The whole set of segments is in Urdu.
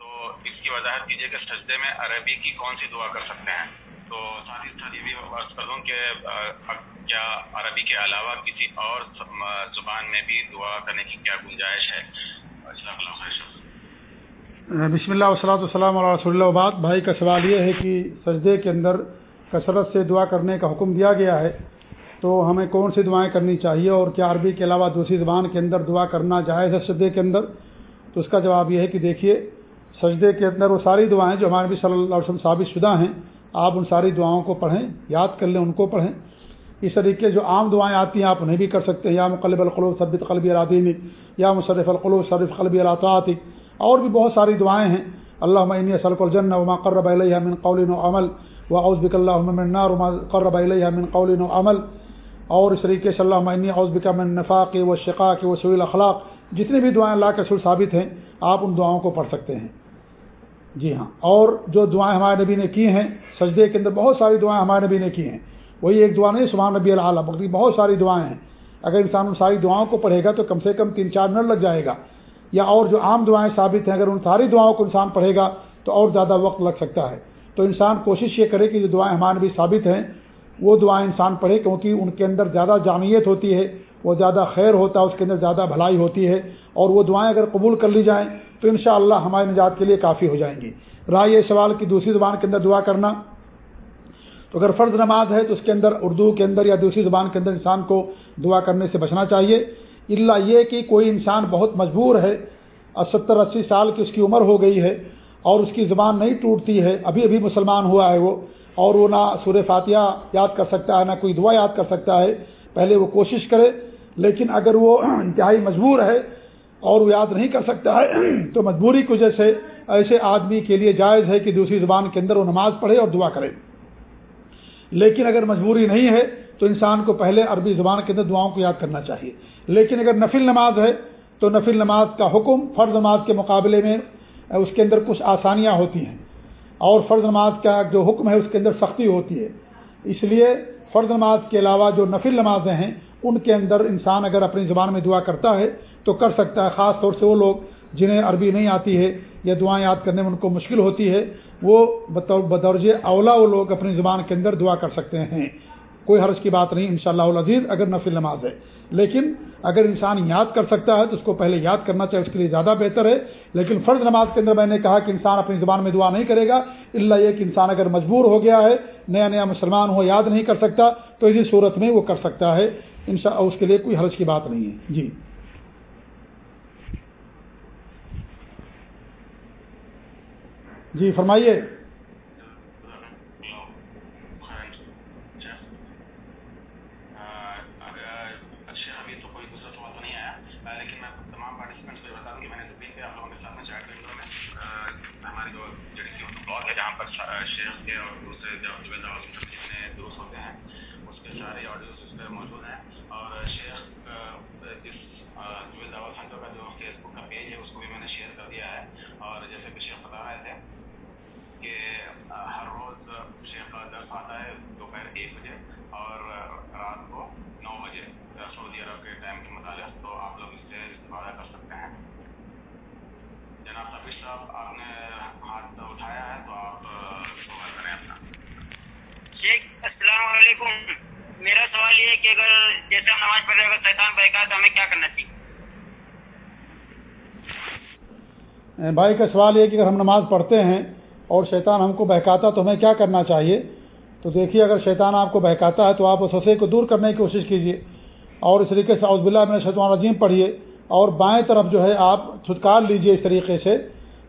تو اس کی وضاحت کیجیے کہ سجدے میں عربی کی کون سی دعا کر سکتے ہیں؟ تو ساتھ ہی ساتھ یہ بھی عرض کر دوں کہ کیا عربی کے علاوہ کسی اور زبان میں بھی دعا کرنے کی کیا گنجائش ہے؟ بسم اللہ وسلۃ السلام علیہ رسول اللہ بعد بھائی، کا سوال یہ ہے کہ سجدے کے اندر کثرت سے دعا کرنے کا حکم دیا گیا ہے، تو ہمیں کون سی دعائیں کرنی چاہیے؟ اور کیا عربی کے علاوہ دوسری زبان کے اندر دعا کرنا جائز ہے سجدے کے اندر؟ تو اس کا جواب یہ ہے کہ دیکھیے سجدے کے اندر وہ ساری دعائیں جو ہمارے نبی صلی اللہ علیہ وسلم ثابت شدہ ہیں، آپ ان ساری دعاؤں کو پڑھیں، یاد کر لیں، ان کو پڑھیں۔ اس طریقے جو عام دعائیں آتی ہیں، آپ انہیں بھی کر سکتے ہیں۔ یا مقلب القلوب ثبت قلبی العدین یا مصرف القلوب صرف قلبی الطاعت اور بھی بہت ساری دعائیں ہیں۔ اللہ عینی سلق الجن وما قرب علیہ من قول و عمل و اوزبک اللہ النار وما قرب علیہ من قول و عمل۔ اور اس طریقے سے اللہ عینی اوزبک من نفاق و شقاق و سعیل اخلاق جتنی بھی دعائیں اللہ کے سر ثابت ہیں، آپ ان دعاؤں کو پڑھ سکتے ہیں۔ جی ہاں۔ اور جو دعائیں ہمارے نبی نے کی ہیں، سجدے کے اندر بہت ساری دعائیں ہمارے نبی نے کی ہیں۔ وہی ایک دعا نہیں، سبحان نبی العلیٰ بلکہ بہت ساری دعائیں ہیں۔ اگر انسان ان ساری دعاؤں کو پڑھے گا تو کم سے کم تین چار منٹ لگ جائے گا۔ یا اور جو عام دعائیں ثابت ہیں، اگر ان ساری دعاؤں کو انسان پڑھے گا تو اور زیادہ وقت لگ سکتا ہے۔ تو انسان کوشش یہ کرے کہ جو دعائیں ہمارے بھی ثابت ہیں، وہ دعائیں انسان پڑھے، کیونکہ ان کے اندر زیادہ جامعیت ہوتی ہے۔ وہ زیادہ خیر ہوتا ہے، اس کے اندر زیادہ بھلائی ہوتی ہے، اور وہ دعائیں اگر قبول کر لی جائیں تو انشاءاللہ اللہ ہمارے نجات کے لیے کافی ہو جائیں گی۔ رائے یہ سوال کی دوسری زبان کے اندر دعا کرنا۔ تو اگر فرض نماز ہے تو اس کے اندر اردو کے اندر یا دوسری زبان کے اندر انسان کو دعا کرنے سے بچنا چاہیے۔ اللہ یہ کہ کوئی انسان بہت مجبور ہے، اور ستر اسی سال کی اس کی عمر ہو گئی ہے، اور اس کی زبان نہیں ٹوٹتی ہے، ابھی ابھی مسلمان ہوا ہے وہ، اور وہ نہ سور فاتحہ یاد کر سکتا ہے، نہ کوئی دعا یاد کر سکتا ہے پہلے وہ کوشش کرے، لیکن اگر وہ انتہائی مجبور ہے اور وہ یاد نہیں کر سکتا ہے، تو مجبوری کی وجہ سے ایسے آدمی کے لیے جائز ہے کہ دوسری زبان کے اندر وہ نماز پڑھے اور دعا کرے۔ لیکن اگر مجبوری نہیں ہے، تو انسان کو پہلے عربی زبان کے اندر دعاؤں کو یاد کرنا چاہیے۔ لیکن اگر نفل نماز ہے، تو نفل نماز کا حکم فرض نماز کے مقابلے میں اس کے اندر کچھ آسانیاں ہوتی ہیں اور فرض نماز کا جو حکم ہے، اس کے اندر سختی ہوتی ہے۔ اس لیے فرض نماز کے علاوہ جو نفل نمازیں ہیں، ان کے اندر انسان اگر اپنی زبان میں دعا کرتا ہے، تو کر سکتا ہے، خاص طور سے وہ لوگ جنہیں عربی نہیں آتی ہے یا دعائیں یاد کرنے میں ان کو مشکل ہوتی ہے، وہ بدرج اولا وہ لوگ اپنی زبان کے اندر دعا کر سکتے ہیں۔ کوئی حرض کی بات نہیں ان شاء اللہ اگر نفل نماز ہے۔ لیکن اگر انسان یاد کر سکتا ہے تو اس کو پہلے یاد کرنا چاہیے اس کے لیے زیادہ بہتر ہے۔ لیکن فرض نماز کے اندر میں نے کہا کہ انسان اپنی زبان میں دعا نہیں کرے گا۔ اللہ یہ کہ انسان اگر مجبور ہو گیا ہے نیا نیا مسلمان ہو، یاد نہیں کر سکتا، تو اسی صورت میں وہ کر سکتا ہے۔ اس کے لیے کوئی حرض کی بات نہیں ہے۔ جی۔ جی فرمائیے۔ بھائی کا سوال یہ کہ اگر ہم نماز پڑھتے ہیں اور شیطان ہم کو بہکاتا تو ہمیں کیا کرنا چاہیے؟ تو دیکھیے، اگر شیطان آپ کو بہکاتا ہے تو آپ اس وسے کو دور کرنے کی کوشش کیجیے اور اس طریقے سے عزب اللہ میں شیطان عظیم پڑھیے اور بائیں طرف جو ہے آپ چھٹکار لیجیے اس طریقے سے۔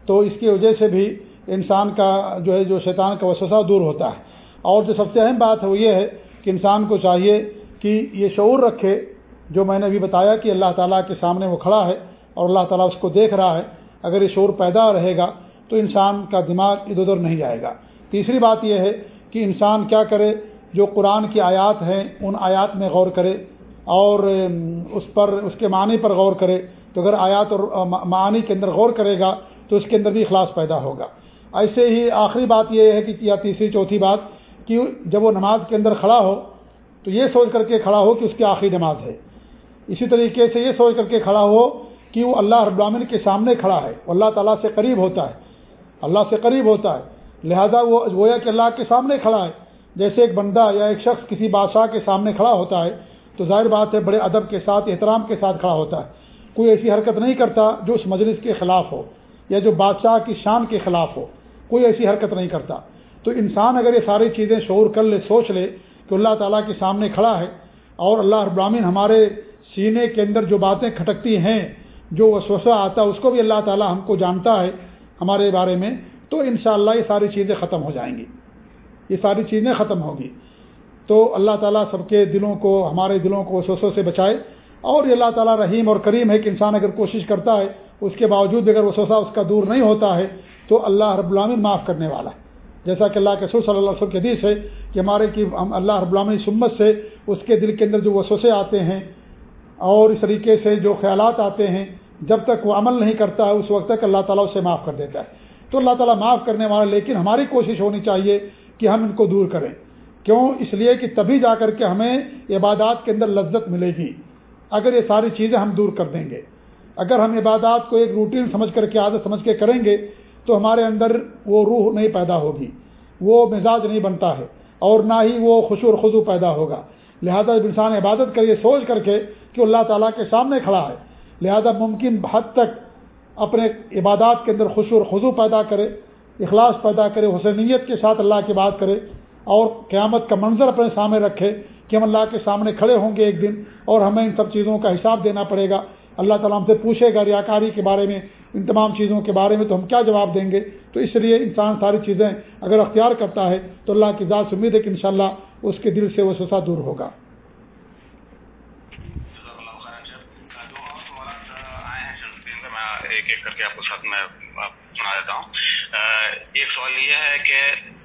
تو اس کی وجہ سے بھی انسان کا جو ہے، جو شیطان کا وسوسہ دور ہوتا ہے۔ اور جو سب سے اہم بات ہے وہ یہ ہے کہ انسان کو چاہیے کہ یہ شعور رکھے، جو میں نے ابھی بتایا کہ اللہ تعالیٰ کے سامنے وہ کھڑا ہے اور اللہ تعالیٰ اس کو دیکھ رہا ہے۔ اگر یہ شعور پیدا رہے گا تو انسان کا دماغ ادھر ادھر نہیں جائے گا۔ تیسری بات یہ ہے کہ انسان کیا کرے، جو قرآن کی آیات ہیں، ان آیات میں غور کرے اور اس پر، اس کے معنی پر غور کرے۔ تو اگر آیات اور معنی کے اندر غور کرے گا تو اس کے اندر بھی اخلاص پیدا ہوگا۔ ایسے ہی آخری بات یہ ہے کہ یا تیسری، چوتھی بات کہ جب وہ نماز کے اندر کھڑا ہو تو یہ سوچ کر کے کھڑا ہو کہ اس کی آخری نماز ہے۔ اسی طریقے سے یہ سوچ کر کے کھڑا ہو کہ وہ اللہ رب العالمین کے سامنے کھڑا ہے اللہ تعالیٰ سے قریب ہوتا ہے، اللہ سے قریب ہوتا ہے۔ لہذا وہ گویا کہ اللہ کے سامنے کھڑا ہے۔ جیسے ایک بندہ یا ایک شخص کسی بادشاہ کے سامنے کھڑا ہوتا ہے تو ظاہر بات ہے بڑے ادب کے ساتھ، احترام کے ساتھ کھڑا ہوتا ہے۔ کوئی ایسی حرکت نہیں کرتا جو اس مجلس کے خلاف ہو یا جو بادشاہ کی شان کے خلاف ہو۔ کوئی ایسی حرکت نہیں کرتا۔ تو انسان اگر یہ ساری چیزیں شعور کر لے، سوچ لے کہ اللہ تعالیٰ کے سامنے کھڑا ہے اور اللہ ابراہین ہمارے سینے کے اندر جو باتیں کھٹکتی ہیں جو وسوسہ آتا ہے، اس کو بھی اللہ تعالیٰ ہم کو جانتا ہے ہمارے بارے میں، تو انشاءاللہ یہ ساری چیزیں ختم ہو جائیں گی۔ یہ ساری چیزیں ختم ہوگی۔ تو اللہ تعالیٰ سب کے دلوں کو، ہمارے دلوں کو وسوسوں سے بچائے، اور یہ اللہ تعالیٰ رحیم اور کریم ہے کہ انسان اگر کوشش کرتا ہے، اس کے باوجود اگر وسوسہ اس کا دور نہیں ہوتا ہے، تو اللہ رب العالمین معاف کرنے والا ہے۔ جیسا کہ اللہ کے سر صلی اللہ علیہ وسلم کے حدیث ہے کہ ہمارے کی اللہ رب العالمین سمت سے اس کے دل کے اندر جو وسوسے آتے ہیں اور اس طریقے سے جو خیالات آتے ہیں، جب تک وہ عمل نہیں کرتا ہے اس وقت تک اللہ تعالیٰ اسے معاف کر دیتا ہے۔ تو اللہ تعالیٰ معاف کرنے والا، لیکن ہماری کوشش ہونی چاہیے کہ ہم ان کو دور کریں۔ کیوں؟ اس لیے کہ تبھی جا کر کے ہمیں عبادات کے اندر لذت ملے گی۔ اگر یہ ساری چیزیں ہم دور کر دیں گے، اگر ہم عبادات کو ایک روٹین سمجھ کر کے، عادت سمجھ کے کریں گے، تو ہمارے اندر وہ روح نہیں پیدا ہوگی۔ وہ مزاج نہیں بنتا ہے اور نہ ہی وہ خوشو خضو پیدا ہوگا۔ لہذا جب انسان عبادت کریے سوچ کر کے کہ اللہ تعالیٰ کے سامنے کھڑا ہے، لہذا ممکن حد تک اپنے عبادات کے اندر خوشو خضو پیدا کرے، اخلاص پیدا کرے، حسینیت کے ساتھ اللہ کی بات کرے، اور قیامت کا منظر اپنے سامنے رکھے کہ ہم اللہ کے سامنے کھڑے ہوں گے ایک دن، اور ہمیں ان سب چیزوں کا حساب دینا پڑے گا۔ اللہ تعالیٰ ہم سے پوچھے گا ریاکاری کے بارے میں ان تمام چیزوں کے بارے میں تو ہم کیا جواب دیں گے؟ تو اس لیے انسان ساری چیزیں اگر اختیار کرتا ہے تو اللہ کی ذات سے امید ہے کہ انشاءاللہ اس کے دل سے وہ سسا دور ہوگا۔ ایک ایک کر کے آپ کو ساتھ میں سنا دیتا ہوں۔ ایک سوال یہ ہے کہ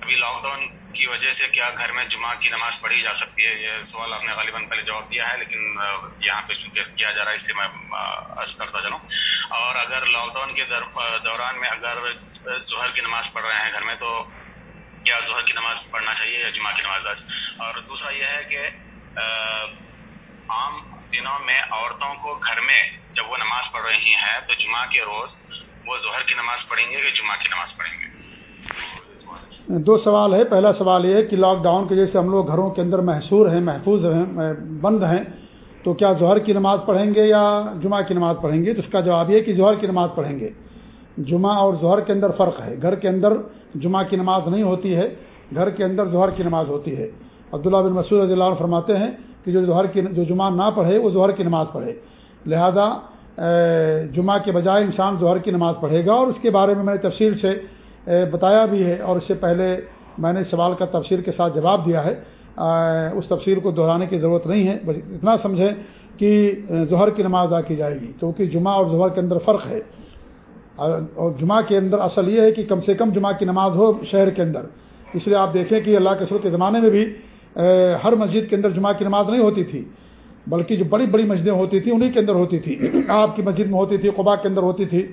ابھی لاک ڈاؤن کی وجہ سے کیا گھر میں جمعہ کی نماز پڑھی جا سکتی ہے؟ یہ سوال آپ نے غالباً پہلے جواب دیا ہے، لیکن یہاں پہ چونکہ کیا جا رہا ہے، اس سے میں عرض کرتا چلوں۔ اور اگر لاک ڈاؤن کے دوران میں اگر ظہر کی نماز پڑھ رہے ہیں گھر میں، تو کیا ظہر کی نماز پڑھنا چاہیے یا جمعہ کی نماز اور دوسرا یہ ہے کہ عام دنوں میں عورتوں کو گھر میں جب وہ نماز پڑھ رہی ہیں، تو جمعہ کے روز وہ ظہر کی نماز پڑھیں گے کہ جمعہ کی نماز پڑھیں گے؟ دو سوال ہے۔ پہلا سوال یہ ہے کہ لاک ڈاؤن کی وجہ سے ہم لوگ گھروں کے اندر محصور ہیں، محفوظ ہیں، بند ہیں، تو کیا ظہر کی نماز پڑھیں گے یا جمعہ کی نماز پڑھیں گے؟ تو اس کا جواب یہ کہ ظہر کی نماز پڑھیں گے۔ جمعہ اور ظہر کے اندر فرق ہے۔ گھر کے اندر جمعہ کی نماز نہیں ہوتی ہے، گھر کے اندر ظہر کی نماز ہوتی ہے۔ عبداللہ بن مسعود رضی اللہ عنہ فرماتے ہیں کہ جو ظہر کی، جو جمعہ نہ پڑھے، وہ ظہر کی نماز پڑھے۔ لہذا جمعہ کے بجائے انسان ظہر کی نماز پڑھے گا۔ اور اس کے بارے میں میں نے تفصیل سے بتایا بھی ہے اور اس سے پہلے میں نے سوال کا تفصیل کے ساتھ جواب دیا ہے۔ اس تفصیل کو دہرانے کی ضرورت نہیں ہے، بس اتنا سمجھیں کہ ظہر کی نماز ادا کی جائے گی۔ کیونکہ جمعہ اور ظہر کے اندر فرق ہے۔ اور جمعہ کے اندر اصل یہ ہے کہ کم سے کم جمعہ کی نماز ہو شہر کے اندر۔ اس لیے آپ دیکھیں کہ اللہ کے سر کے زمانے میں بھی ہر مسجد کے اندر جمعہ کی نماز نہیں ہوتی تھی، بلکہ جو بڑی بڑی مسجدیں ہوتی تھیں انہیں کے اندر ہوتی تھی۔ آپ کی مسجد میں ہوتی تھی قبا کے اندر ہوتی تھی۔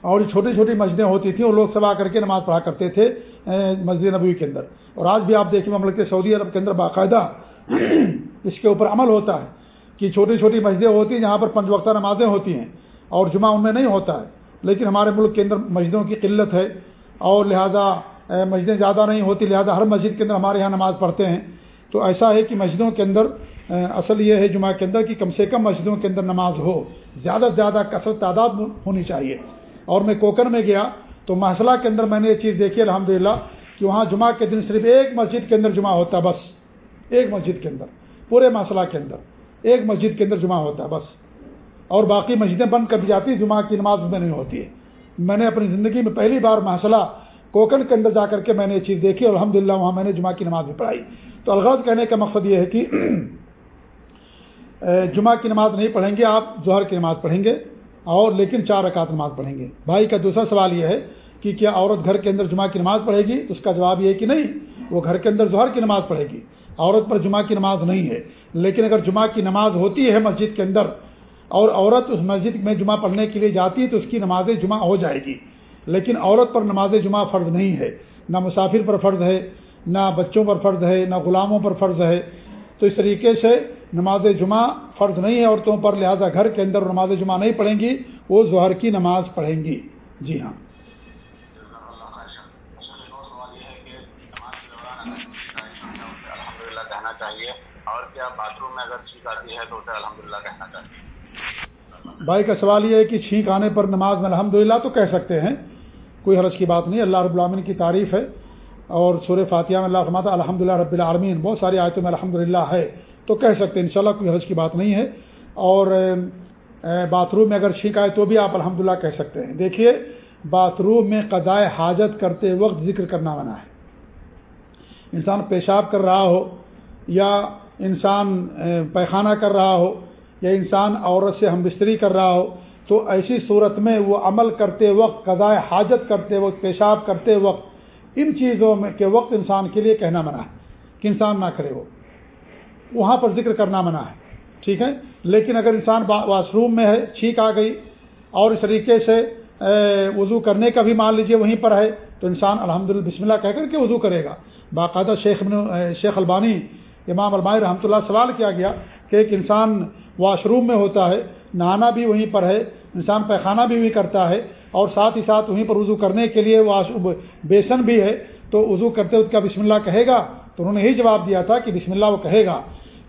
اور چھوٹی چھوٹی مسجدیں ہوتی تھیں وہ لوگ سب آ کر کے نماز پڑھا کرتے تھے مسجد نبوی کے اندر۔ اور آج بھی آپ دیکھیں، مملکت سعودی عرب کے اندر باقاعدہ اس کے اوپر عمل ہوتا ہے کہ چھوٹی چھوٹی مسجدیں ہوتی ہیں جہاں پر پنج وقتہ نمازیں ہوتی ہیں، اور جمعہ ان میں نہیں ہوتا ہے۔ لیکن ہمارے ملک کے اندر مسجدوں کی قلت ہے، اور لہٰذا مسجدیں زیادہ نہیں ہوتی، لہٰذا ہر مسجد کے اندر ہمارے یہاں نماز پڑھتے ہیں۔ تو ایسا ہے کہ مسجدوں کے اندر اصل یہ ہے جمعہ کے اندر کہ کم سے کم مسجدوں کے اندر نماز ہو۔ زیادہ سے زیادہ کثرت تعداد ہونی چاہیے۔ اور میں کوکر میں گیا تو محصلہ کے اندر میں نے یہ چیز دیکھی الحمد کہ وہاں جمعہ کے دن صرف ایک مسجد کے اندر جمعہ ہوتا ہے بس، ایک مسجد کے اندر، پورے محصلہ کے اندر، ایک مسجد کے اندر جمعہ ہوتا ہے بس، اور باقی مسجدیں بند کر دی جاتی، جمعہ کی نماز میں نہیں ہوتی ہے۔ میں نے اپنی زندگی میں پہلی بار محصلہ کوکن کے اندر جا کر کے میں نے یہ چیز دیکھی اور الحمد وہاں میں نے جمعہ کی نماز بھی پڑھائی۔ تو الغاز کہنے کا مقصد یہ ہے کہ جمعہ کی نماز نہیں پڑھیں گے، آپ ظہر کی نماز پڑھیں گے۔ اور لیکن چار رکعت نماز پڑھیں گے۔ بھائی کا دوسرا سوال یہ ہے کہ کیا عورت گھر کے اندر جمعہ کی نماز پڑھے گی؟ اس کا جواب یہ ہے کہ نہیں، وہ گھر کے اندر ظہر کی نماز پڑھے گی۔ عورت پر جمعہ کی نماز نہیں ہے۔ لیکن اگر جمعہ کی نماز ہوتی ہے مسجد کے اندر اور عورت اس مسجد میں جمعہ پڑھنے کے لیے جاتی ہے تو اس کی نماز جمعہ ہو جائے گی۔ لیکن عورت پر نماز جمعہ فرض نہیں ہے۔ نہ مسافر پر فرض ہے، نہ بچوں پر فرض ہے، نہ غلاموں پر فرض ہے۔ تو اس طریقے سے نماز جمعہ فرض نہیں ہے عورتوں پر لہذا گھر کے اندر نماز جمعہ نہیں پڑھیں گی وہ ظہر کی نماز پڑھیں گی۔ جی ہاں۔ کہنا چاہیے۔ بھائی کا سوال یہ ہے کہ چھینک آنے پر نماز میں الحمدللہ تو کہہ سکتے ہیں کوئی حرج کی بات نہیں اللہ رب العالمین کی تعریف ہے۔ اور سورہ فاتحہ میں اللہ الحمد للہ رب العالمین بہت ساری آیتوں میں الحمد ہے۔ تو کہہ سکتے ہیں، انشاءاللہ کوئی حرج کی بات نہیں ہے۔ اور باتھ روم میں اگر چھینک آئے تو بھی آپ الحمد للہ کہہ سکتے ہیں۔ دیکھیے، باتھ روم میں قضائے حاجت کرتے وقت ذکر کرنا منع ہے۔ انسان پیشاب کر رہا ہو یا انسان پیخانہ کر رہا ہو یا انسان عورت سے ہم بستری کر رہا ہو، تو ایسی صورت میں وہ عمل کرتے وقت، قضائے حاجت کرتے وقت، پیشاب کرتے وقت، ان چیزوں میں کے وقت انسان کے لیے کہنا منع ہے کہ انسان نہ کرے وہ۔ وہاں پر ذکر کرنا منع ہے۔ ٹھیک ہے؟ لیکن اگر انسان واش روم میں ہے، چھینک آ گئی اور اس طریقے سے وضو کرنے کا بھی مان لیجیے وہیں پر ہے، تو انسان الحمد للہ بسم اللہ کہہ کر کے وضو کرے گا۔ باقاعدہ شیخ شیخ البانی، امام المائی رحمۃ اللہ سوال کیا گیا کہ ایک انسان واش روم میں ہوتا ہے، نہانا بھی وہیں پر ہے، انسان پیخانہ بھی وہیں کرتا ہے، اور ساتھ ہی ساتھ وہیں پر وضو کرنے کے لیے واش بیسن بھی ہے، تو وضو کرتے اس کا بسم اللہ کہے گا؟ تو انہوں نے یہی جواب دیا تھا کہ بسم اللہ وہ کہے گا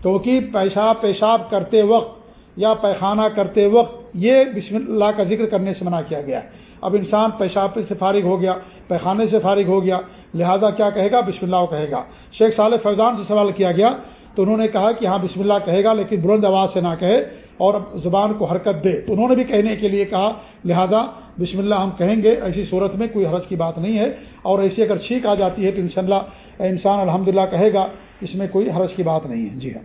کیونکہ پیشاب پیشاب کرتے وقت یا پیخانہ کرتے وقت یہ بسم اللہ کا ذکر کرنے سے منع کیا گیا اب انسان پیشاب سے فارغ ہو گیا، پیخانے سے فارغ ہو گیا، لہذا کیا کہے گا؟ بسم اللہ کہے گا۔ شیخ صالح فیضان سے سوال کیا گیا تو انہوں نے کہا کہ ہاں بسم اللہ کہے گا لیکن بلند آواز سے نہ کہے اور زبان کو حرکت دے۔ انہوں نے بھی کہنے کے لیے کہا، لہذا بسم اللہ ہم کہیں گے، ایسی صورت میں کوئی حرج کی بات نہیں ہے اور ایسی اگر چھینک آ جاتی ہے تو انشاءاللہ انسان الحمد کہے گا اس میں کوئی حرج کی بات نہیں ہے۔ جی ہاں۔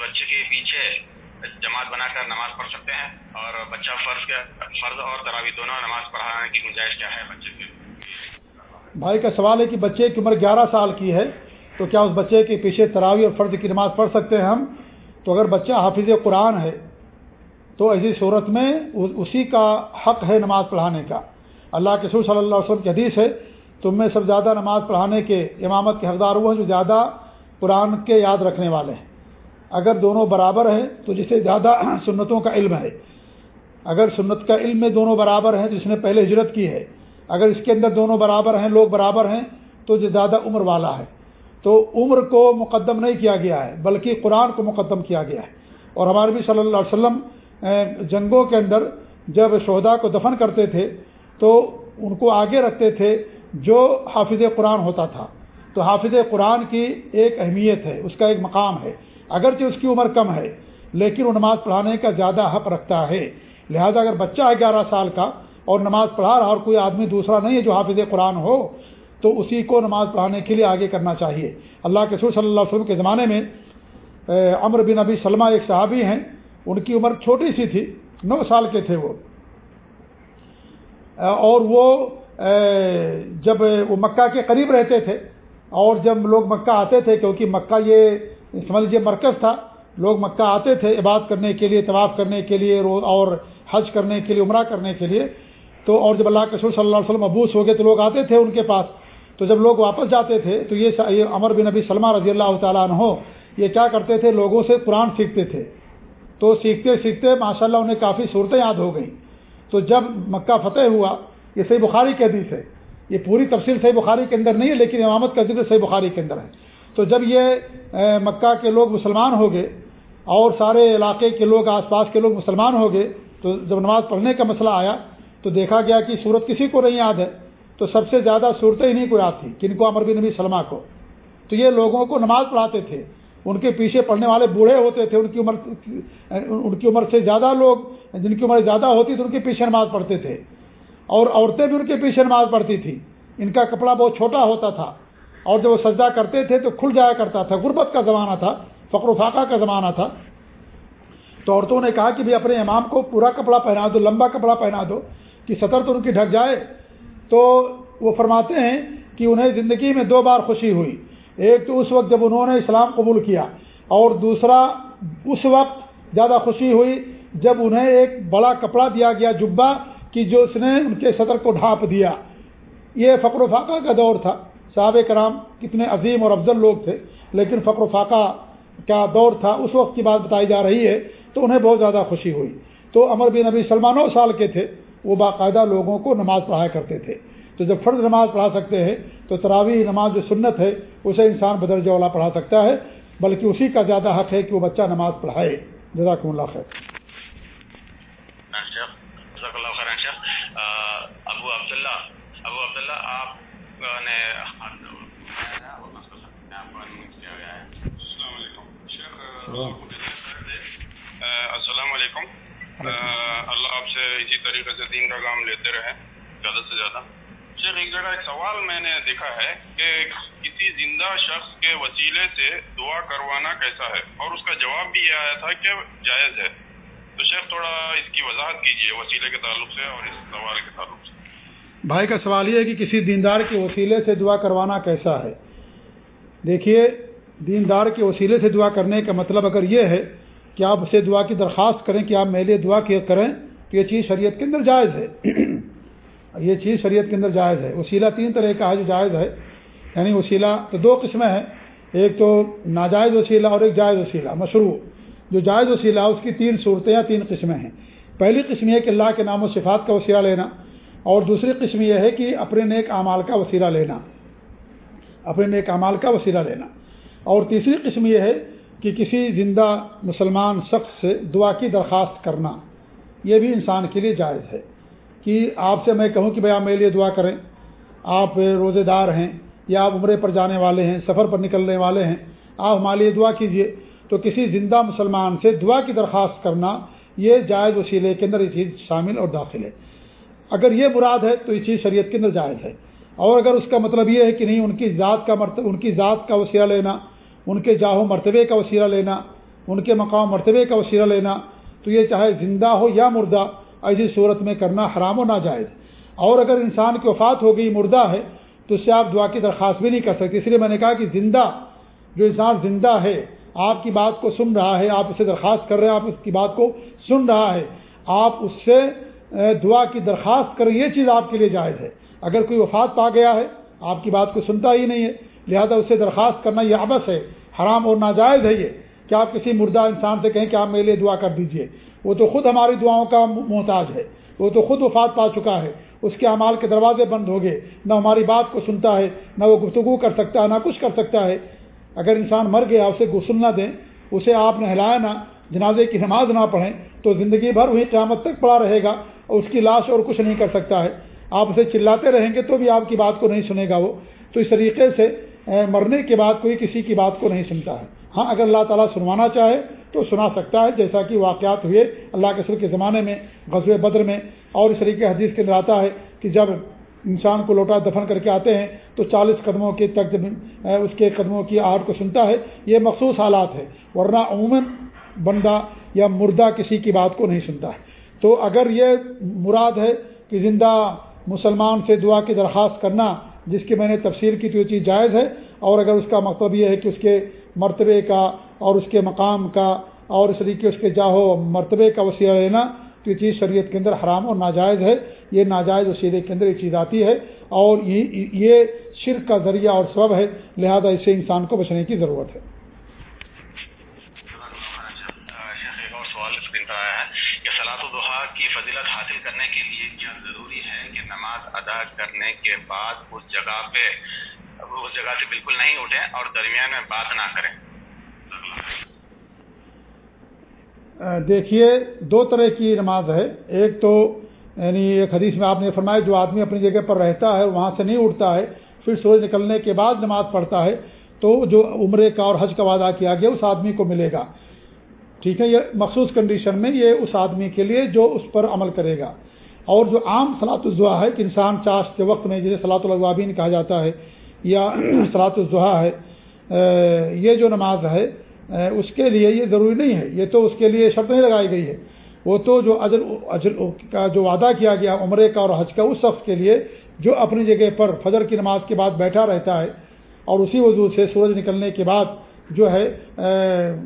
بچے کے پیچھے جماعت بنا کر نماز پڑھ سکتے ہیں اور بچہ فرض فرض اور تراوی دونوں نماز پڑھانے کی گنجائش کیا ہے بچے کے بھائی کا سوال ہے کہ بچے کی عمر گیارہ سال کی ہے تو کیا اس بچے کے پیچھے تراوی اور فرض کی نماز پڑھ سکتے ہیں ہم؟ تو اگر بچہ حافظ قرآن ہے تو ایسی صورت میں اسی کا حق ہے نماز پڑھانے کا۔ اللہ کے سور صلی اللہ علیہ وسلم کی حدیث ہے، تم میں سب زیادہ نماز پڑھانے کے امامت کے حقدار وہ ہیں جو زیادہ قرآن کے یاد رکھنے والے ہیں۔ اگر دونوں برابر ہیں تو جسے زیادہ سنتوں کا علم ہے۔ اگر سنت کا علم میں دونوں برابر ہیں جس نے پہلے ہجرت کی ہے۔ اگر اس کے اندر دونوں برابر ہیں، لوگ برابر ہیں، تو جو زیادہ عمر والا ہے۔ تو عمر کو مقدم نہیں کیا گیا ہے، بلکہ قرآن کو مقدم کیا گیا ہے۔ اور ہمارے بھی صلی اللہ علیہ وسلم جنگوں کے اندر جب شہدا کو دفن کرتے تھے تو ان کو آگے رکھتے تھے جو حافظ قرآن ہوتا تھا۔ تو حافظ قرآن کی ایک اہمیت ہے، اس کا ایک مقام ہے۔ اگرچہ اس کی عمر کم ہے، لیکن وہ نماز پڑھانے کا زیادہ حق رکھتا ہے۔ لہذا اگر بچہ ہے گیارہ سال کا اور نماز پڑھا رہا اور کوئی آدمی دوسرا نہیں ہے جو حافظ قرآن ہو، تو اسی کو نماز پڑھانے کے لیے آگے کرنا چاہیے۔ اللہ کے سور صلی اللہ علیہ وسلم کے زمانے میں امر بن ابی سلمہ ایک صحابی ہیں، ان کی عمر چھوٹی سی تھی، نو سال کے تھے وہ۔ اور وہ جب وہ مکہ کے قریب رہتے تھے، اور جب لوگ مکہ آتے تھے، کیونکہ مکہ یہ سمجھ لیجیے مرکز تھا، لوگ مکہ آتے تھے عبادت کرنے کے لیے، طواف کرنے کے لیے اور حج کرنے کے لیے، عمرہ کرنے کے لیے، تو اور جب اللہ کے صلی اللہ علیہ وسلم ابوس ہو گئے، تو لوگ آتے تھے ان کے پاس۔ تو جب لوگ واپس جاتے تھے، تو یہ امر بن نبی سلمہ رضی اللہ تعالیٰ عنہ، یہ کیا کرتے تھے؟ لوگوں سے قرآن سیکھتے تھے۔ تو سیکھتے سیکھتے ماشاء اللہ انہیں کافی صورتیں یاد ہو گئیں۔ تو جب مکہ فتح ہوا، یہ صحیح بخاری کے حدیث ہے۔ یہ پوری تفصیل صحیح بخاری کے اندر نہیں ہے، لیکن امامت کا ذکر صحیح بخاری کے اندر ہے۔ تو جب یہ مکہ کے لوگ مسلمان ہو گئے اور سارے علاقے کے لوگ، آس پاس کے لوگ مسلمان ہو گئے، تو جب نماز پڑھنے کا مسئلہ آیا، تو دیکھا گیا کہ صورت کسی کو نہیں یاد ہے۔ تو سب سے زیادہ صورتیں انہیں کو یاد تھی کن کو؟ امر بن نبی سلمہ کو۔ تو یہ لوگوں کو نماز پڑھاتے تھے۔ ان کے پیچھے پڑھنے والے بوڑھے ہوتے تھے، ان کی عمر، ان کی عمر سے زیادہ لوگ، جن کی عمر زیادہ ہوتی تو ان کے پیچھے نماز پڑھتے تھے۔ اور عورتیں بھی ان کے پیچھے نماز پڑھتی تھیں۔ ان کا کپڑا بہت چھوٹا ہوتا تھا۔ اور جب وہ سجدہ کرتے تھے تو کھل جایا کرتا تھا۔ غربت کا زمانہ تھا، فقر و فاقہ کا زمانہ تھا۔ تو عورتوں نے کہا کہ بھی اپنے امام کو پورا کپڑا پہنا دو، لمبا کپڑا پہنا دو، کہ سطر تو ان کی ڈھک جائے۔ تو وہ فرماتے ہیں کہ انہیں زندگی میں دو بار خوشی ہوئی۔ ایک تو اس وقت جب انہوں نے اسلام قبول کیا اور دوسرا اس وقت زیادہ خوشی ہوئی جب انہیں ایک بڑا کپڑا دیا گیا جبا کہ جو اس نے ان کے صدر کو ڈھانپ دیا۔ یہ فقر و فاقہ کا دور تھا۔ صحابہ کرام کتنے عظیم اور افضل لوگ تھے، لیکن فقر و فاقہ کا دور تھا۔ اس وقت کی بات بتائی جا رہی ہے تو انہیں بہت زیادہ خوشی ہوئی۔ تو امر بن نبی سلمان و سال کے تھے، وہ باقاعدہ لوگوں کو نماز پڑھایا کرتے تھے۔ تو جب فرض نماز پڑھا سکتے ہیں تو تراویح نماز جو سنت ہے اسے انسان بدرجہ والا پڑھا سکتا ہے بلکہ اسی کا زیادہ حق ہے کہ وہ بچہ نماز پڑھائے۔ جزاک اللہ خیر ابو عبداللہ ابو عبداللہ آپ نے السلام علیکم۔ اللہ آپ سے اسی طریقے سے دین کا کام لیتے رہے زیادہ سے زیادہ۔ شیخ ایک ایک سوال میں نے دیکھا ہے کہ کسی زندہ شخص کے وسیلے سے دعا کروانا کیسا ہے؟ اور اس کا جواب بھی یہ آیا تھا کہ جائز ہے۔ تو شیخ، تھوڑا اس کی وضاحت کیجیے، وسیلے کے تعلق سے اور اس سوال کے تعلق سے۔ بھائی، کا سوال یہ ہے کہ کسی دیندار کے وسیلے سے دعا کروانا کیسا ہے؟ دیکھیے، دیندار کے وسیلے سے دعا کرنے کا مطلب اگر یہ ہے کہ آپ اسے دعا کی درخواست کریں کہ آپ میلے دعا کیا کریں، تو یہ چیز شریعت کے اندر جائز ہے۔ یہ چیز شریعت کے اندر جائز ہے۔ وسیلہ تین طرح کا ہے جو جائز ہے۔ یعنی وسیلہ تو دو قسمیں ہیں۔ ایک تو ناجائز وسیلہ اور ایک جائز وسیلہ، مشروع۔ جو جائز وسیلہ اس کی تین صورتیں یا تین قسمیں ہیں۔ پہلی قسم یہ کہ اللہ کے نام و صفات کا وسیلہ لینا، اور دوسری قسم یہ ہے کہ اپنے نیک اعمال کا وسیلہ لینا۔ اپنے نیک اعمال کا وسیلہ لینا۔ اور تیسری قسم یہ ہے کہ کسی زندہ مسلمان شخص سے دعا کی درخواست کرنا، یہ بھی انسان کے لیے جائز ہے۔ کہ آپ سے میں کہوں کہ بھائی آپ میرے لیے دعا کریں۔ آپ روزے دار ہیں یا آپ عمرے پر جانے والے ہیں، سفر پر نکلنے والے ہیں، آپ ہمارے لیے دعا کیجیے۔ تو کسی زندہ مسلمان سے دعا کی درخواست کرنا یہ جائز وسیلے کے اندر یہ چیز شامل اور داخل ہے۔ اگر یہ مراد ہے تو یہ چیز شریعت کے اندر جائز ہے۔ اور اگر اس کا مطلب یہ ہے کہ نہیں، ان کی ذات کا مرتب ان کی ذات کا وسیلہ لینا، ان کے جاہو مرتبے کا وسیلہ لینا، ان کے مقام مرتبے کا وسیلہ لینا، تو یہ چاہے زندہ ہو یا مردہ ایسی صورت میں کرنا حرام و ناجائز اور اگر انسان کی وفات ہو گئی، مردہ ہے، تو اس سے آپ دعا کی درخواست بھی نہیں کر سکتے۔ اس لیے میں نے کہا کہ زندہ، جو انسان زندہ ہے، آپ کی بات کو سن رہا ہے، آپ اسے درخواست کر رہے ہیں، آپ اس کی بات کو سن رہا ہے، آپ اس سے دعا کی درخواست کریں، یہ چیز آپ کے لیے جائز ہے۔ اگر کوئی وفات پا گیا ہے، آپ کی بات کو سنتا ہی نہیں ہے، لہذا اسے درخواست کرنا یہ ابس ہے، حرام اور ناجائز ہے یہ۔ کہ آپ کسی مردہ انسان سے کہیں کہ آپ میرے لیے دعا کر دیجیے؟ وہ تو خود ہماری دعاؤں کا محتاج ہے، وہ تو خود وفات پا چکا ہے، اس کے اعمال کے دروازے بند ہو گئے نہ ہماری بات کو سنتا ہے، نہ وہ گفتگو کر سکتا ہے نہ کچھ کر سکتا ہے۔ اگر انسان مر گیا، اسے غسل نہ دیں، اسے آپ نے ہلایا نہ، جنازے کی نماز نہ پڑھیں، تو زندگی بھر وہی قیامت تک پڑا رہے گا، اور اس کی لاش اور کچھ نہیں کر سکتا ہے۔ آپ اسے چلاتے رہیں گے تو بھی آپ کی بات کو نہیں سنے گا وہ۔ تو اس طریقے سے مرنے کے بعد کوئی کسی کی بات کو نہیں سنتا ہے۔ ہاں اگر اللہ تعالیٰ سنوانا چاہے تو سنا سکتا ہے، جیسا کہ واقعات ہوئے اللہ کے سر کے زمانے میں غزب بدر میں۔ اور اس طریقے حدیث کے اندر آتا ہے کہ جب انسان کو لوٹا دفن کر کے آتے ہیں تو چالیس قدموں کے تک اس کے قدموں کی آہٹ کو سنتا ہے، یہ مخصوص حالات ہے ورنہ عموماً بندہ یا مردہ کسی کی بات کو نہیں سنتا۔ ہے تو اگر یہ مراد ہے کہ زندہ مسلمان سے دعا کی درخواست کرنا جس کی میں نے تفصیل کی تو یہ چیز جائز ہے، اور اگر اس کا مطلب یہ ہے کہ اس کے مرتبے کا اور اس کے مقام کا اور اس طریقے اس کے جاہو مرتبے کا وسیلہ لینا تو یہ چیز شریعت کے اندر حرام اور ناجائز ہے۔ یہ ناجائز وسیلے کے اندر یہ چیز آتی ہے، اور یہ شرک کا ذریعہ اور سبب ہے، لہذا اس سے انسان کو بچنے کی ضرورت ہے۔ دیتا ہے کہ صلاح و دہا کی فضیلت حاصل کرنے کے لیے کیا ضروری ہے کہ نماز ادا کرنے کے بعد اس جگہ پہ اس جگہ سے بالکل نہیں اٹھیں اور درمیان میں بات نہ کریں۔ دیکھیے، دو طرح کی نماز ہے۔ ایک تو یعنی ایک حدیث میں آپ نے فرمایا، جو آدمی اپنی جگہ پر رہتا ہے وہاں سے نہیں اٹھتا ہے، پھر سورج نکلنے کے بعد نماز پڑھتا ہے، تو جو عمرے کا اور حج کا وعدہ کیا گیا، اس آدمی کو ملے گا۔ ٹھیک ہے، یہ مخصوص کنڈیشن میں یہ اس آدمی کے لیے جو اس پر عمل کرے گا۔ اور جو عام صلاح الضحا ہے کہ انسان چاش کے وقت میں جسے صلاح الغابین کہا جاتا ہے یا صلاح الضحا ہے یہ جو نماز ہے اس کے لیے یہ ضروری نہیں ہے۔ یہ تو اس کے لیے شرط نہیں لگائی گئی ہے وہ تو جو اجر اجر کا جو وعدہ کیا گیا عمرے کا اور حج کا، اس شخص کے لیے جو اپنی جگہ پر فجر کی نماز کے بعد بیٹھا رہتا ہے اور اسی وجود سے سورج نکلنے کے بعد جو ہے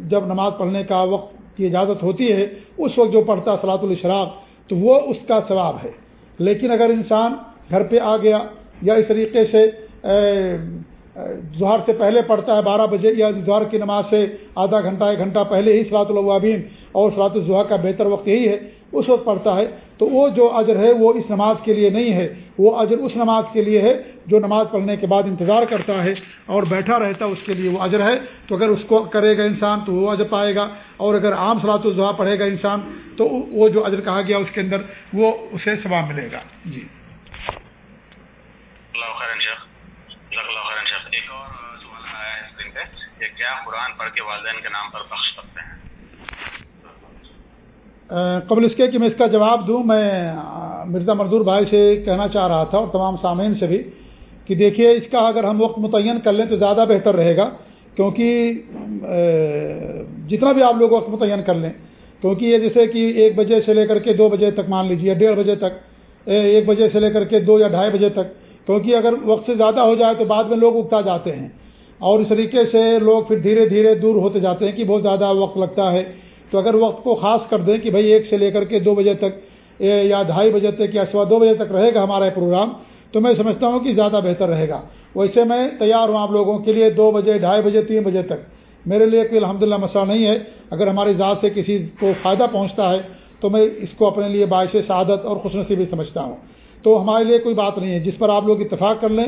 جب نماز پڑھنے کا وقت کی اجازت ہوتی ہے، اس وقت جو پڑھتا سلاۃ الاشراق، تو وہ اس کا ثواب ہے۔ لیکن اگر انسان گھر پہ آ گیا یا اس طریقے سے ظہر سے پہلے پڑھتا ہے، بارہ بجے یا ظہر کی نماز سے آدھا گھنٹہ، ایک گھنٹہ پہلے ہی صلاۃ الوابین اور صلاۃ الظہر کا بہتر وقت یہی ہے، اس وقت پڑھتا ہے۔ تو وہ جو اجر ہے وہ اس نماز کے لیے نہیں ہے، وہ اجر اس نماز کے لیے ہے جو نماز پڑھنے کے بعد انتظار کرتا ہے اور بیٹھا رہتا ہے، اس کے لیے وہ اجر ہے۔ تو اگر اس کو کرے گا انسان تو وہ اجر پائے گا۔ اور اگر عام صلاۃ الضحیٰ پڑھے گا انسان تو وہ جو اجر کہا گیا اس کے اندر، وہ اسے ثواب ملے گا۔ جی۔ ایک اور سوال آیا ہے کہ کیا قرآن پڑھ کے والدین کے نام پر بخش سکتے ہیں؟ قبل اس کے کہ میں اس کا جواب دوں، میں مرزا مزدور بھائی سے کہنا چاہ رہا تھا اور تمام سامعین سے بھی کہ دیکھیے، اس کا اگر ہم وقت متعین کر لیں تو زیادہ بہتر رہے گا، کیونکہ جتنا بھی آپ لوگ وقت متعین کر لیں، کیونکہ یہ جیسے کہ ایک بجے سے لے کر کے دو بجے تک مان لیجیے، ڈیڑھ بجے تک ایک بجے سے لے کر کے دو یا ڈھائی بجے تک، کیونکہ اگر وقت سے زیادہ ہو جائے تو بعد میں لوگ اگتا جاتے ہیں۔ اور اس طریقے سے لوگ پھر دھیرے دھیرے دور ہوتے جاتے ہیں کہ بہت زیادہ وقت لگتا ہے۔ تو اگر وقت کو خاص کر دیں کہ بھائی ایک سے لے کر کے دو بجے تک یا ڈھائی بجے تک یا سوا دو بجے تک رہے گا ہمارا پروگرام، تو میں سمجھتا ہوں کہ زیادہ بہتر رہے گا۔ ویسے میں تیار ہوں آپ لوگوں کے لیے دو بجے، ڈھائی بجے، تین بجے تک۔ میرے لیے کوئی الحمد للہ مسئلہ نہیں ہے۔ اگر ہماری ذات سے کسی کو فائدہ پہنچتا ہے، تو میں اس کو اپنے لیے باعث سعادت اور خوش نصیبی سمجھتا ہوں۔ تو ہمارے لیے کوئی بات نہیں ہے۔ جس پر آپ لوگ اتفاق کر لیں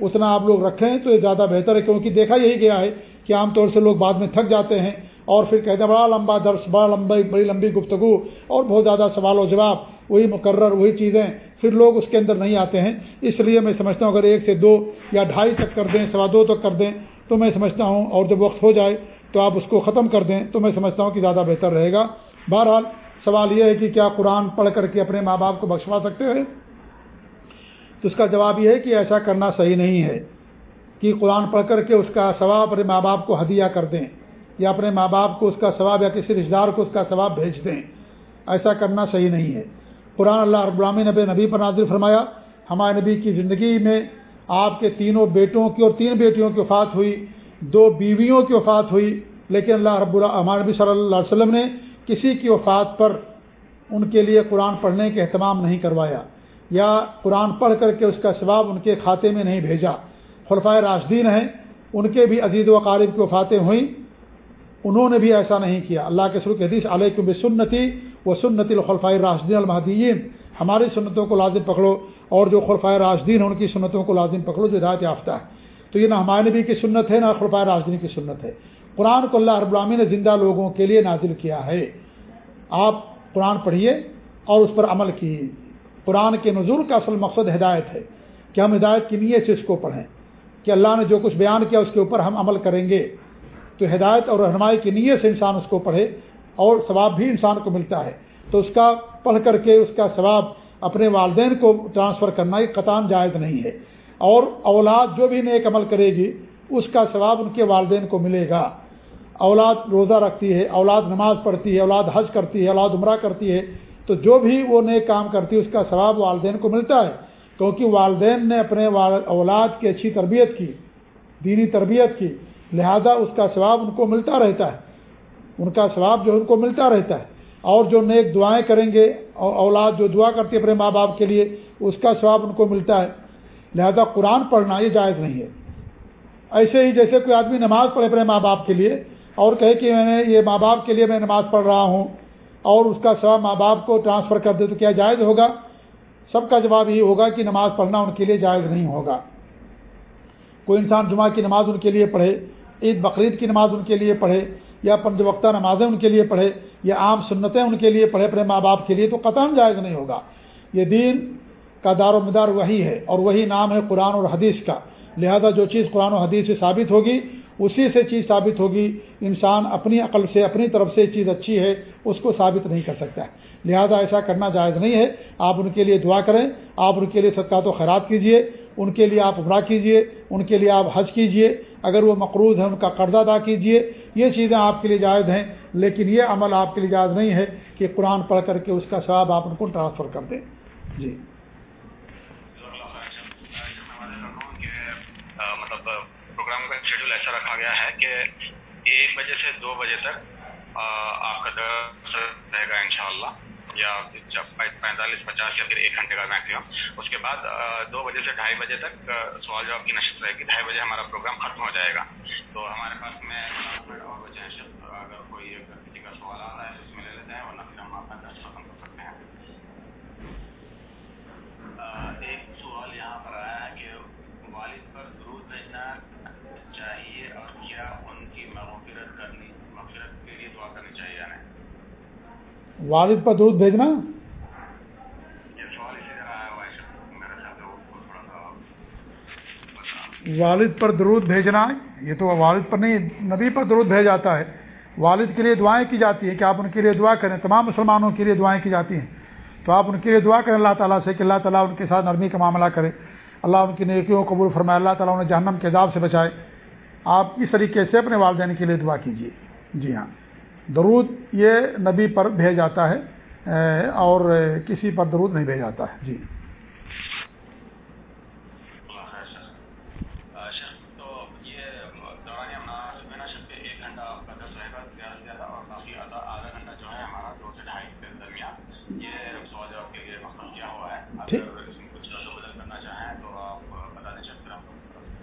اتنا آپ لوگ رکھیں تو یہ زیادہ بہتر ہے، کیونکہ دیکھا یہی گیا ہے کہ عام طور سے لوگ بعد میں تھک جاتے ہیں اور پھر کہتے ہیں، بڑا لمبا درس، بڑا لمبی بڑی لمبی گفتگو اور بہت زیادہ سوال و جواب، وہی مقرر، وہی چیزیں پھر لوگ اس کے اندر نہیں آتے ہیں۔ اس لیے میں سمجھتا ہوں، اگر ایک سے دو یا ڈھائی تک کر دیں، سوا دو تک کر دیں، تو میں سمجھتا ہوں، اور جب وقت ہو جائے تو آپ اس کو ختم کر دیں، تو میں سمجھتا ہوں کہ زیادہ بہتر رہے گا۔ بہرحال سوال یہ ہے کہ کیا قرآن پڑھ کر کے اپنے ماں باپ کو بخشوا سکتے ہیں؟ تو اس کا جواب یہ ہے کہ ایسا کرنا صحیح نہیں ہے کہ قرآن پڑھ کر کے اس کا ثواب اپنے ماں باپ کو ہدیہ کر دیں یا اپنے ماں باپ کو اس کا ثواب یا کسی رشتے دار کو اس کا ثواب بھیج دیں۔ ایسا کرنا صحیح نہیں ہے۔ قرآن اللہ رب العامی نبی نبی پر نازل فرمایا، ہمارے نبی کی زندگی میں آپ کے تینوں بیٹوں کی اور تین بیٹیوں کی وفات ہوئی، دو بیویوں کی وفات ہوئی، لیکن اللہ رب ہمارے نبی صلی اللہ علیہ وسلم نے کسی کی وفات پر ان کے لیے قرآن پڑھنے کے اہتمام نہیں کروایا۔ یا قرآن پڑھ کر کے اس کا ثواب ان کے کھاتے میں نہیں بھیجا۔ خلفۂ راشدین ہیں، ان کے بھی عزیز و قارب کی وفاتیں ہوئیں۔ انہوں نے بھی ایسا نہیں کیا۔ اللہ کے سرخ حدیث علیہ کی سنتی و سنتی الخلفۂ راشدین المحدین ہماری سنتوں کو لازم پکڑو اور جو خلفۂ راشدین ہیں، ان کی سنتوں کو لازم پکڑو جو ہدایت یافتہ ہے۔ تو یہ نہ ہمارے نبی کی سنت ہے، نہ خلفۂ راشدین کی سنت ہے۔ قرآن کو اللہ رب العامی نے زندہ لوگوں کے لیے نازل کیا ہے۔ آپ قرآن پڑھیے اور اس پر عمل کیے قرآن کے نزول کا اصل مقصد ہدایت ہے کہ ہم ہدایت کی نیت سے اس کو پڑھیں، کہ اللہ نے جو کچھ بیان کیا اس کے اوپر ہم عمل کریں گے۔ تو ہدایت اور رہنمائی کی نیت سے انسان اس کو پڑھے اور ثواب بھی انسان کو ملتا ہے۔ تو اس کا پڑھ کر کے اس کا ثواب اپنے والدین کو ٹرانسفر کرنا ایک قطان جائز نہیں ہے۔ اور اولاد جو بھی نیک عمل کرے گی، اس کا ثواب ان کے والدین کو ملے گا۔ اولاد روزہ رکھتی ہے، اولاد نماز پڑھتی ہے، اولاد حج کرتی ہے، اولاد عمرہ کرتی ہے۔ تو جو بھی وہ نیک کام کرتی ہے، اس کا ثواب والدین کو ملتا ہے۔ کیونکہ والدین نے اپنے اولاد کی اچھی تربیت کی، دینی تربیت کی، لہذا اس کا ثواب ان کو ملتا رہتا ہے۔ ان کا ثواب جو ان کو ملتا رہتا ہے۔ اور جو نیک دعائیں کریں گے، اور اولاد جو دعا کرتی ہے اپنے ماں باپ کے لیے، اس کا ثواب ان کو ملتا ہے۔ لہذا قرآن پڑھنا یہ جائز نہیں ہے۔ ایسے ہی جیسے کوئی آدمی نماز پڑھے اپنے ماں باپ کے لیے اور کہے کہ میں نے یہ ماں باپ کے لیے میں نماز پڑھ رہا ہوں اور اس کا ثواب ماں باپ کو ٹرانسفر کر دے تو کیا جائز ہوگا؟ سب کا جواب یہ ہوگا کہ نماز پڑھنا ان کے لیے جائز نہیں ہوگا۔ کوئی انسان جمعہ کی نماز ان کے لیے پڑھے، عید بقرعید کی نماز ان کے لیے پڑھے، یا پنج وقتہ نمازیں ان کے لیے پڑھے، یا عام سنتیں ان کے لیے پڑھے اپنے ماں باپ کے لیے، تو قطام جائز نہیں ہوگا۔ یہ دین کا دار و مدار وہی ہے اور وہی نام ہے قرآن اور حدیث کا۔ لہذا جو چیز قرآن و حدیث سے ثابت ہوگی اسی سے چیز ثابت ہوگی۔ انسان اپنی عقل سے، اپنی طرف سے چیز اچھی ہے، اس کو ثابت نہیں کر سکتا۔ ہے لہذا ایسا کرنا جائز نہیں ہے۔ آپ ان کے لیے دعا کریں، آپ ان کے لیے صدقات و خیرات کیجیے ان کے لیے آپ عمرہ کیجیے ان کے لیے آپ حج کیجیے اگر وہ مقروض ہیں، ان کا قرضہ ادا کیجیے یہ چیزیں آپ کے لیے جائز ہیں، لیکن یہ عمل آپ کے لیے جائز نہیں ہے کہ قرآن پڑھ کر کے اس کا ثواب آپ ان کو ٹرانسفر کر دیں۔ جی۔ پروگرام کا شیڈول ایسا رکھا گیا ہے کہ ایک بجے سے دو بجے تک آپ کا رہے گا انشاءاللہ، یا پینتالیس پچاس یا پھر ایک گھنٹے کا میکسیمم اس کے بعد دو بجے سے ڈھائی بجے تک سوال جواب کی نشست رہے گی۔ ڈھائی بجے ہمارا پروگرام ختم ہو جائے گا۔ تو ہمارے پاس میں اور بچے ہیں اگر کوئی کسی کا سوال آ رہا ہے تو اس میں لے لیتے ہیں، ورنہ پھر ہم اپنا درس ختم کر سکتے ہیں۔ ایک سوال یہاں پر آیا ہے کہ والد پر درود بھیجنا چاہیے اور کیا ان کی مغفرت کرنی مغفرت کے لیے دعا کرنی چاہیے نہیں والد پر درود بھیجنا؟ والد پر درود بھیجنا یہ تو والد پر نہیں نبی پر درود بھیج جاتا ہے۔ والد کے لیے دعائیں کی جاتی ہیں کہ آپ ان کے لیے دعا کریں تمام مسلمانوں کے لیے دعائیں کی جاتی ہیں۔ تو آپ ان کے لیے دعا کریں اللہ تعالیٰ سے کہ اللہ تعالیٰ ان کے ساتھ نرمی کا معاملہ کرے۔ اللہ ان کی نیکیوں کو قبول فرمائے اللہ تعالیٰ انہیں جہنم کے عذاب سے بچائے۔ آپ اس طریقے سے اپنے والدین کے لیے دعا کیجیے جی ہاں۔ درود یہ نبی پر بھیج جاتا ہے اور کسی پر درود نہیں بھیج جاتا۔ ہے جی۔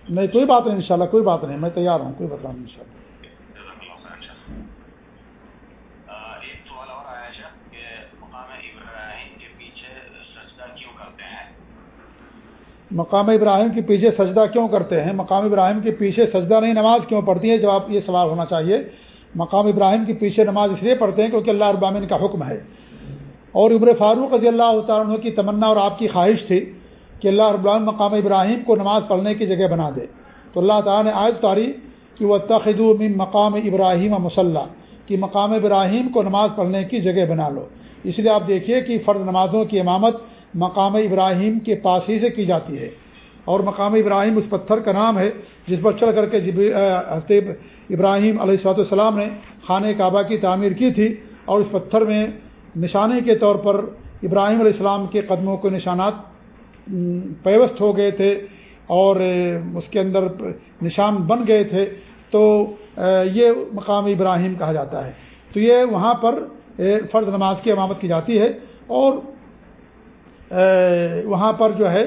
نہیں کوئی بات نہیں انشاءاللہ کوئی بات نہیں میں تیار ہوں کوئی بتا نہیں ان شاء اللہ مقام ابراہیم کے پیچھے سجدہ کیوں کرتے ہیں؟ مقام ابراہیم کے پیچھے سجدہ نہیں نماز کیوں پڑھتی ہے جواب یہ سوال ہونا چاہیے۔ مقام ابراہیم کے پیچھے نماز اس لیے پڑھتے ہیں کیونکہ اللہ ابامین کا حکم ہے۔ اور عمر فاروق رضی اللہ تعالیٰ کی تمنا اور آپ کی خواہش تھی۔ کہ اللہ رب العالمین مقام ابراہیم کو نماز پڑھنے کی جگہ بنا دے۔ تو اللہ تعالیٰ نے آج تاریخ کہ وہ تخدو من مقام ابراہیم مسلح کہ مقام ابراہیم کو نماز پڑھنے کی جگہ بنا لو۔ اس لیے آپ دیکھیے کہ فرض نمازوں کی امامت مقام ابراہیم کے پاس ہی سے کی جاتی ہے۔ اور مقام ابراہیم اس پتھر کا نام ہے جس پر چل کر کے حضرت ابراہیم علیہ صلاۃ السلام نے خانہ کعبہ کی تعمیر کی تھی اور اس پتھر میں نشانے کے طور پر ابراہیم علیہ السلام کے قدموں کے نشانات پیوست ہو گئے تھے اور اس کے اندر نشان بن گئے تھے، تو یہ مقام ابراہیم کہا جاتا ہے۔ تو یہ وہاں پر فرض نماز کی امامت کی جاتی ہے اور وہاں پر جو ہے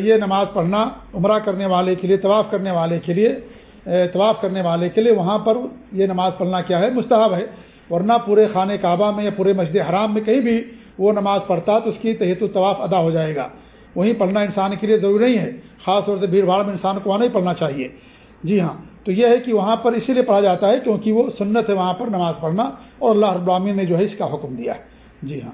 یہ نماز پڑھنا، عمرہ کرنے والے کے لیے، طواف کرنے والے کے لیے طواف کرنے والے کے لیے وہاں پر یہ نماز پڑھنا کیا ہے، مستحب ہے۔ ورنہ پورے خانہ کعبہ میں یا پورے مسجد حرام میں کہیں بھی وہ نماز پڑھتا تو اس کی تحت طواف ادا ہو جائے گا۔ وہیں پڑھنا انسان کے لیے ضروری نہیں ہے۔ خاص طور سے بھیڑ بھاڑ میں انسان کو وہاں نہیں پڑھنا چاہیے۔ جی ہاں۔ تو یہ ہے کہ وہاں پر اسی لیے پڑھا جاتا ہے کیونکہ وہ سنت ہے وہاں پر نماز پڑھنا اور اللہ رب العالمین نے جو ہے اس کا حکم دیا ہے۔ جی ہاں۔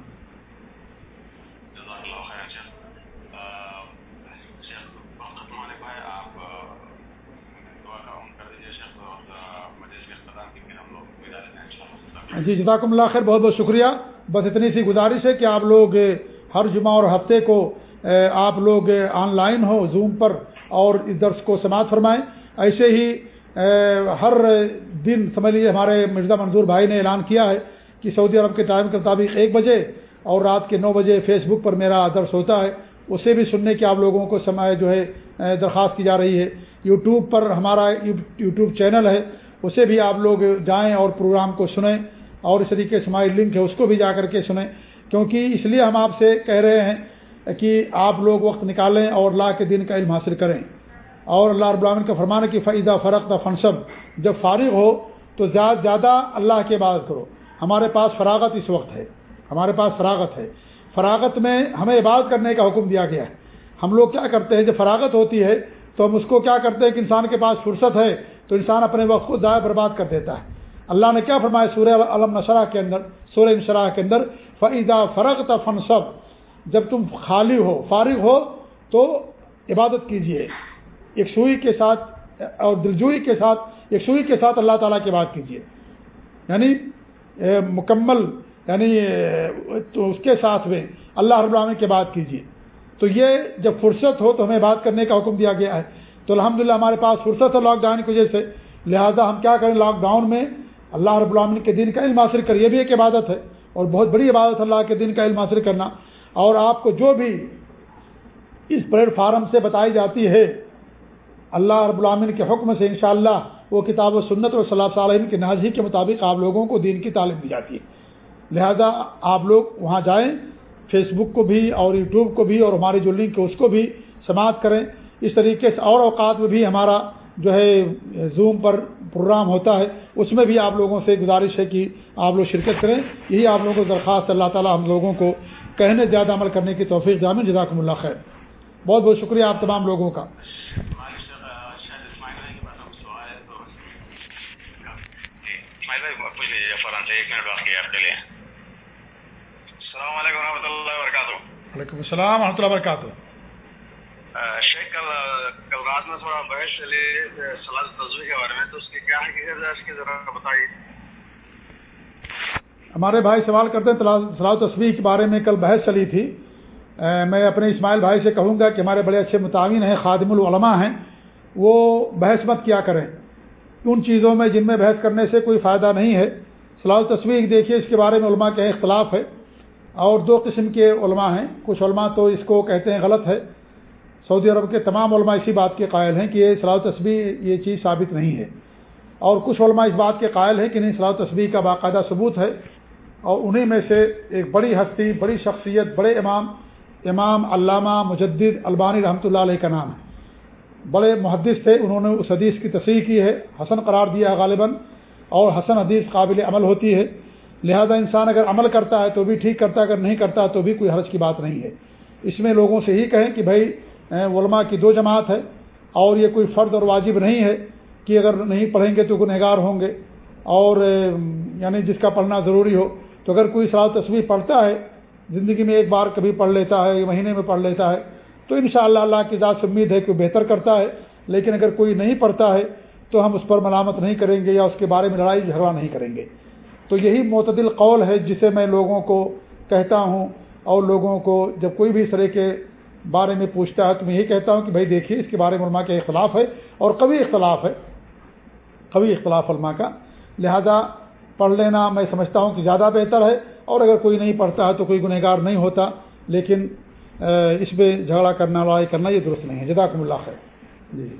جی جزاکم اللہ خیر بہت بہت شکریہ۔ بس اتنی سی گزارش ہے کہ آپ لوگ ہر جمعہ اور ہفتے کو آپ لوگ آن لائن ہو، زوم پر اور اس درس کو سماعت فرمائیں۔ ایسے ہی ہر دن، سمجھ لیجیے ہمارے مرزا منظور بھائی نے اعلان کیا ہے کہ سعودی عرب کے ٹائم کے مطابق ایک بجے اور رات کے نو بجے فیس بک پر میرا درس ہوتا ہے۔ اسے بھی سننے کی آپ لوگوں کو سمائے جو ہے درخواست کی جا رہی ہے۔ یوٹیوب پر ہمارا یوٹیوب چینل ہے، اسے بھی آپ لوگ جائیں اور پروگرام کو سنیں اور اس طریقے سے ہماری لنک ہے، اس کو بھی جا کر کے سنیں۔ کیونکہ اس لیے ہم آپ سے کہہ رہے ہیں کہ آپ لوگ وقت نکالیں اور اللہ کے دن کا علم حاصل کریں۔ اور اللہ رب العالمین کا فرمان کہ فعیدہ فرق دا فنصب جب فارغ ہو تو زیادہ زیادہ اللہ کی عبادت کرو۔ ہمارے پاس فراغت اس وقت ہے۔ ہمارے پاس فراغت ہے۔ فراغت میں ہمیں عبادت کرنے کا حکم دیا گیا ہے۔ ہم لوگ کیا کرتے ہیں؟ جب فراغت ہوتی ہے تو ہم اس کو کیا کرتے ہیں کہ انسان کے پاس فرصت ہے تو انسان اپنے وقت کو ضائع برباد کر دیتا ہے۔ اللہ نے کیا فرمایا سورہ علم نشرہ کے اندر سورہ انشراح کے اندر؟ فعیدہ فرق فنصب جب تم خالی ہو، فارغ ہو، تو عبادت کیجیے ایک سوئی کے ساتھ اور دلجوئی کے ساتھ، ایک سوئی کے ساتھ اللہ تعالیٰ کی بات کیجیے یعنی مکمل یعنی تو اس کے ساتھ میں اللہ رب العالمین کی بات کیجیے تو یہ جب فرصت ہو تو ہمیں بات کرنے کا حکم دیا گیا ہے۔ تو الحمدللہ ہمارے پاس فرصت ہے لاک ڈاؤن کی وجہ سے۔ لہذا ہم کیا کریں لاک ڈاؤن میں اللہ رب العالمین کے دن کا علم حاصل کر، یہ بھی ایک عبادت ہے۔ اور بہت بڑی عبادت اللہ کے دن کا علم حاصل کرنا۔ اور آپ کو جو بھی اس پلیٹ فارم سے بتائی جاتی ہے، اللہ رب العامن کے حکم سے انشاءاللہ وہ کتاب و سنت اور صلاح علیہ کے نازی کے مطابق آپ لوگوں کو دین کی تعلیم دی جاتی ہے۔ لہذا آپ لوگ وہاں جائیں، فیس بک کو بھی اور یوٹیوب کو بھی اور ہماری جو لنک ہے اس کو بھی سماعت کریں۔ اس طریقے سے اور اوقات میں بھی ہمارا جو ہے، زوم پر پروگرام ہوتا ہے، اس میں بھی آپ لوگوں سے گزارش ہے کہ آپ لوگ شرکت کریں۔ یہی آپ لوگوں کو درخواست اللہ تعالیٰ ہم لوگوں کو کہنے زیادہ عمل کرنے کی توفیق جامع جزاکم اللہ خیر۔ بہت بہت شکریہ آپ تمام لوگوں کا۔ السلام علیکم و رحمۃ اللہ وبرکاتہ وعلیکم السلام و رحمۃ اللہ وبرکاتہ۔ شیخ کل کل رات میں تھوڑا بحث چلی سلاد تصویر کے بارے میں تو اس کی کیا حقیقت ہے اس کی ذرا بتائیے؟ ہمارے بھائی سوال کرتے ہیں سلاد تصویر کے بارے میں کل بحث چلی تھی۔ میں اپنے اسماعیل بھائی سے کہوں گا کہ ہمارے بڑے اچھے متعین ہیں، خادم العلماء ہیں۔ وہ بحث مت کیا کریں۔ ان چیزوں میں جن میں بحث کرنے سے کوئی فائدہ نہیں ہے۔ سلاد تصویر دیکھیے، اس کے بارے میں علماء کے اختلاف ہے۔ اور دو قسم کے علماء ہیں۔ کچھ علماء تو اس کو کہتے ہیں غلط ہے۔ سعودی عرب کے تمام علماء اسی بات کے قائل ہیں کہ یہ صلاح تصویر یہ چیز ثابت نہیں ہے۔ اور کچھ علماء اس بات کے قائل ہیں کہ نہیں صلاح تصویر کا باقاعدہ ثبوت ہے۔ اور انہی میں سے ایک بڑی ہستی، بڑی شخصیت، بڑے امام امام علامہ مجدد البانی رحمۃ اللہ علیہ کا نام ہے۔ بڑے محدث تھے، انہوں نے اس حدیث کی تصحیح کی ہے۔ حسن قرار دیا غالباً، اور حسن حدیث قابل عمل ہوتی ہے۔ لہذا انسان اگر عمل کرتا ہے تو بھی ٹھیک کرتا ہے، اگر نہیں کرتا تو بھی کوئی حرج کی بات نہیں ہے۔ اس میں لوگوں سے ہی کہیں کہ بھائی علماء کی دو جماعت ہے، اور یہ کوئی فرد اور واجب نہیں ہے کہ اگر نہیں پڑھیں گے تو گنہگار ہوں گے۔ اور یعنی جس کا پڑھنا ضروری ہو تو اگر کوئی سال تصویر پڑھتا ہے، زندگی میں ایک بار کبھی پڑھ لیتا ہے مہینے میں پڑھ لیتا ہے، تو ان شاء اللہ اللہ کی ذات سے امید ہے کہ وہ بہتر کرتا ہے۔ لیکن اگر کوئی نہیں پڑھتا ہے، تو ہم اس پر ملامت نہیں کریں گے یا اس کے بارے میں لڑائی جھگڑا نہیں کریں گے۔ تو یہی معتدل قول ہے جسے میں لوگوں کو کہتا ہوں۔ اور لوگوں کو جب کوئی بھی اس طرح کے بارے میں پوچھتا ہے، تو میں یہی کہتا ہوں کہ بھائی دیکھیے، اس کے بارے میں علماء کے اختلاف ہے اور کبھی اختلاف ہے۔ کبھی اختلاف علماء کا۔ لہذا پڑھ لینا میں سمجھتا ہوں کہ زیادہ بہتر ہے اور اگر کوئی نہیں پڑھتا ہے تو کوئی گنہگار نہیں ہوتا لیکن اس میں جھگڑا کرنا، لڑائی کرنا یہ درست نہیں ہے۔ جداکم اللہ خیر۔ جی۔